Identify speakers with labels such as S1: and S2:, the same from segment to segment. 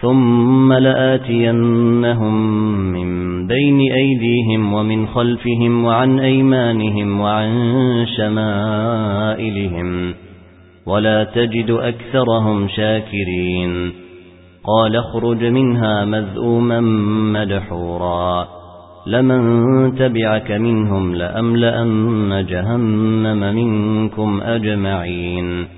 S1: ثم لآتينهم من بين أيديهم ومن خلفهم وعن أيمانهم وعن شمائلهم ولا تجد أكثرهم شاكرين قال اخرج منها مذؤوما مدحورا لمن تبعك منهم لأملأن جهنم منكم أجمعين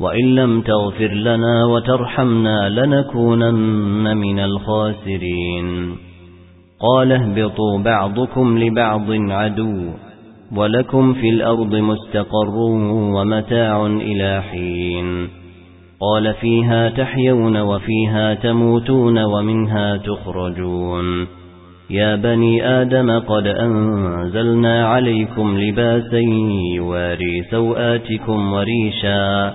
S1: وإن لم تغفر لنا وترحمنا لنكونن من الخاسرين. قال اهبطوا بعضكم لبعض عدو ولكم في الأرض مستقر ومتاع إلى حين. قال فيها تحيون وفيها تموتون ومنها تخرجون. يا بني آدم قد أنزلنا عليكم لباسا يواري سوآتكم وريشا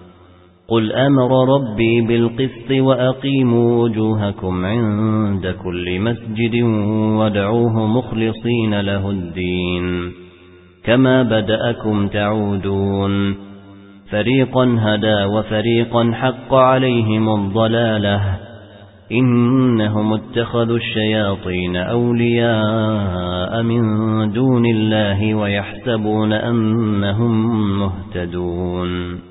S1: قل أمر ربي بالقسط وأقيموا وجوهكم عند كل مسجد وادعوه مخلصين له الدين كما بدأكم تعودون فريقا هدى وفريقا حق عليهم الضلالة إنهم اتخذوا الشياطين أولياء من دون الله ويحسبون أنهم مهتدون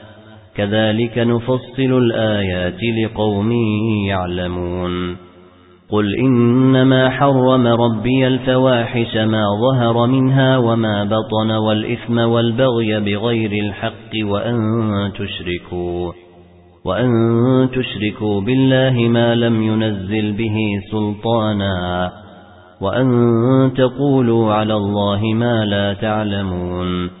S1: كذلك نفصل الآيات لقوم يعلمون. قل إنما حرم ربي الفواحش ما ظهر منها وما بطن والإثم والبغي بغير الحق وأن تشركوا وأن تشركوا بالله ما لم ينزل به سلطانا وأن تقولوا على الله ما لا تعلمون.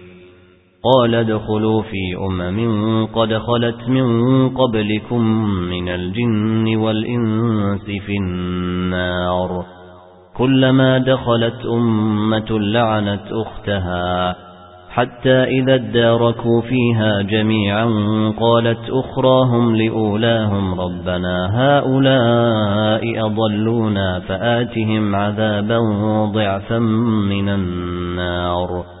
S1: قال ادخلوا في أمم قد خلت من قبلكم من الجن والإنس في النار. كلما دخلت أمة لعنت أختها. حتى إذا اداركوا فيها جميعا قالت أخراهم لأولاهم ربنا هؤلاء أضلونا فآتهم عذابا ضعفا من النار.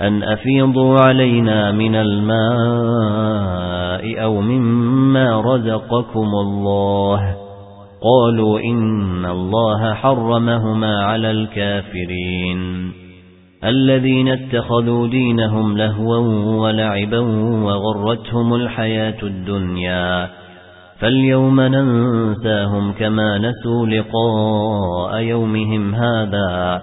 S1: أن أفيضوا علينا من الماء أو مما رزقكم الله. قالوا إن الله حرمهما على الكافرين. الذين اتخذوا دينهم لهوا ولعبا وغرتهم الحياة الدنيا. فاليوم ننساهم كما نسوا لقاء يومهم هذا.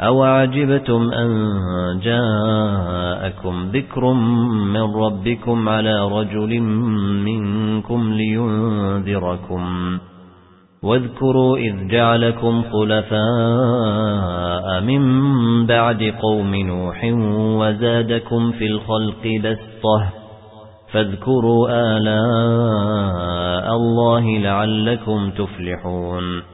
S1: أو عجبتم أن جاءكم ذكر من ربكم على رجل منكم لينذركم واذكروا إذ جعلكم خلفاء من بعد قوم نوح وزادكم في الخلق بسطة فاذكروا آلاء الله لعلكم تفلحون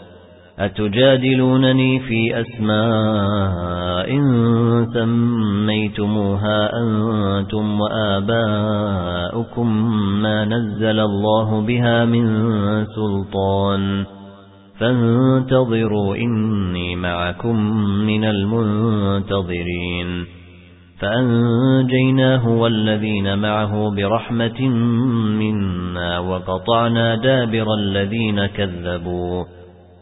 S1: أتجادلونني في أسماء سميتموها أنتم وآباؤكم ما نزل الله بها من سلطان فانتظروا إني معكم من المنتظرين فأنجيناه والذين معه برحمة منا وقطعنا دابر الذين كذبوا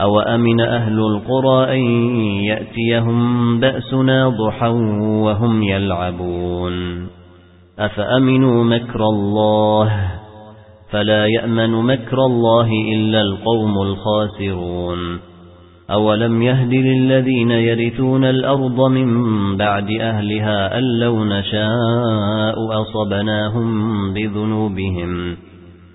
S1: أو أمن أهل القرى أن يأتيهم بأسنا ضحا وهم يلعبون أفأمنوا مكر الله فلا يأمن مكر الله إلا القوم الخاسرون أولم يهد للذين يرثون الأرض من بعد أهلها أن لو نشاء أصبناهم بذنوبهم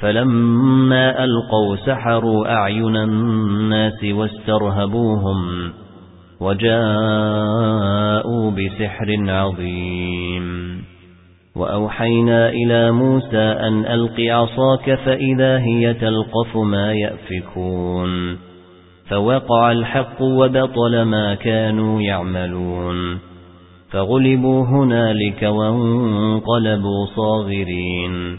S1: فَلَمَّا أَلْقَوْا سَحَرُوا أَعْيُنَ النَّاسِ وَاسْتَرْهَبُوهُمْ وَجَاءُوا بِسِحْرٍ عَظِيمٍ. وَأَوْحَيْنَا إِلَى مُوسَى أَنْ أَلْقِ عَصَاكَ فَإِذَا هِيَ تَلْقَفُ مَا يَأْفِكُونَ. فَوَقَعَ الْحَقُّ وَبَطَلَ مَا كَانُوا يَعْمَلُونَ. فَغُلِبُوا هُنَالِكَ وَانقَلَبُوا صَاغِرِينَ.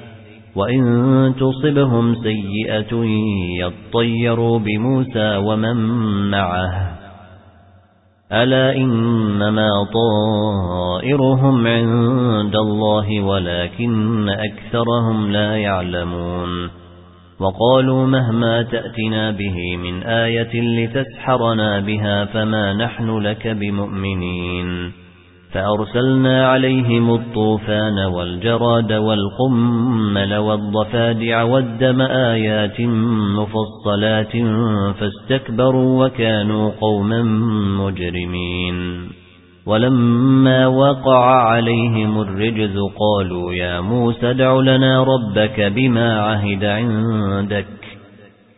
S1: وإن تصبهم سيئة يطيروا بموسى ومن معه. ألا إنما طائرهم عند الله ولكن أكثرهم لا يعلمون. وقالوا مهما تأتنا به من آية لتسحرنا بها فما نحن لك بمؤمنين. فأرسلنا عليهم الطوفان والجراد والقمل والضفادع والدم آيات مفصلات فاستكبروا وكانوا قوما مجرمين. ولما وقع عليهم الرجز قالوا يا موسى دع لنا ربك بما عهد عندك.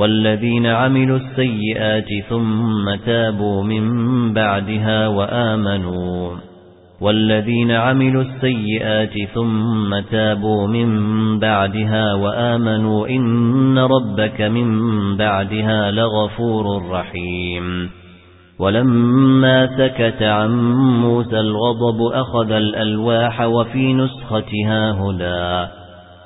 S1: والذين عملوا السيئات ثم تابوا من بعدها وآمنوا. والذين عملوا السيئات ثم تابوا من بعدها وآمنوا إن ربك من بعدها لغفور رحيم. ولما سكت عن موسى الغضب أخذ الألواح وفي نسختها هدى.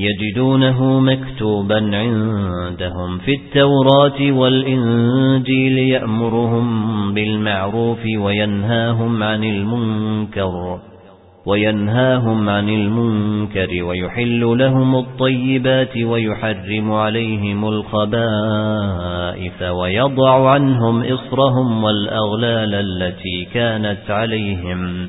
S1: يجدونه مكتوبا عندهم في التوراة والإنجيل يأمرهم بالمعروف وينهاهم عن المنكر وينهاهم عن المنكر ويحل لهم الطيبات ويحرم عليهم الخبائث ويضع عنهم إصرهم والأغلال التي كانت عليهم.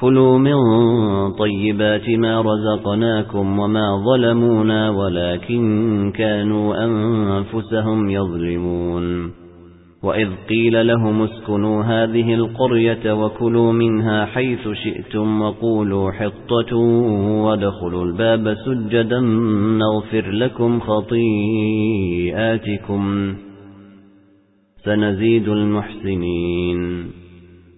S1: كلوا من طيبات ما رزقناكم وما ظلمونا ولكن كانوا أنفسهم يظلمون. وإذ قيل لهم اسكنوا هذه القرية وكلوا منها حيث شئتم وقولوا حطة وادخلوا الباب سجدا نغفر لكم خطيئاتكم. سنزيد المحسنين.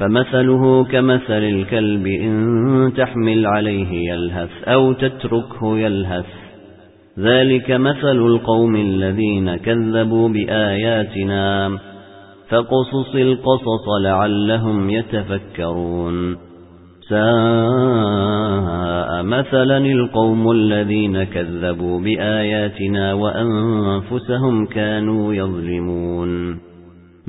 S1: فمثله كمثل الكلب إن تحمل عليه يلهث أو تتركه يلهث. ذلك مثل القوم الذين كذبوا بآياتنا. فقصص القصص لعلهم يتفكرون. ساء مثلا القوم الذين كذبوا بآياتنا وأنفسهم كانوا يظلمون.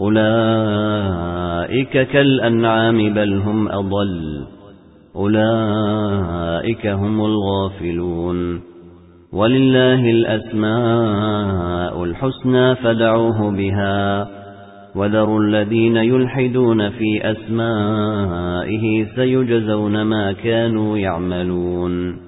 S1: أولئك كالأنعام بل هم أضل. أولئك هم الغافلون. ولله الأسماء الحسنى فدعوه بها. وذروا الذين يلحدون في أسمائه سيجزون ما كانوا يعملون.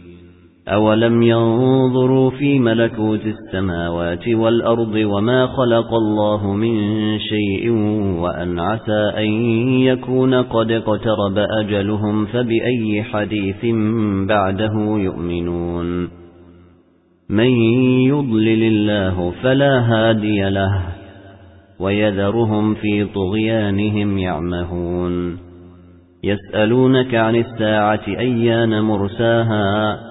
S1: أولم ينظروا في ملكوت السماوات والأرض وما خلق الله من شيء وأن عسى أن يكون قد اقترب أجلهم فبأي حديث بعده يؤمنون من يضلل الله فلا هادي له ويذرهم في طغيانهم يعمهون يسألونك عن الساعة أيان مرساها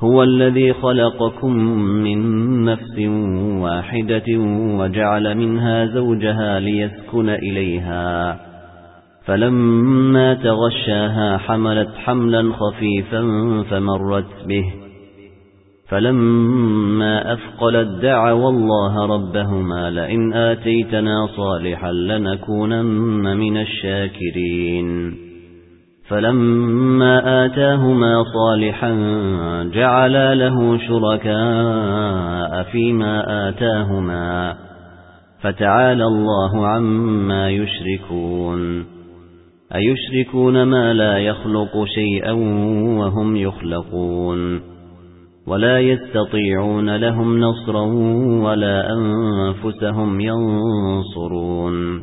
S1: هو الذي خلقكم من نفس واحدة وجعل منها زوجها ليسكن إليها. فلما تغشاها حملت حملا خفيفا فمرت به. فَلَمَّا أَثْقَلَت دَّعَوَا اللَّهَ رَبَّهُمَا لَئِنْ آتَيْتَنَا صَالِحًا لَّنَكُونَنَّ مِنَ الشَّاكِرِينَ. فَلَمَّا آتَاهُمَا صَالِحًا جَعَلَا لَهُ شُرَكَاءَ فِيمَا آتَاهُمَا فَتَعَالَى اللَّهُ عَمَّا يُشْرِكُونَ أَيُشْرِكُونَ مَا لَا يَخْلُقُ شَيْئًا وَهُمْ يُخْلَقُونَ ولا يستطيعون لهم نصرا ولا أنفسهم ينصرون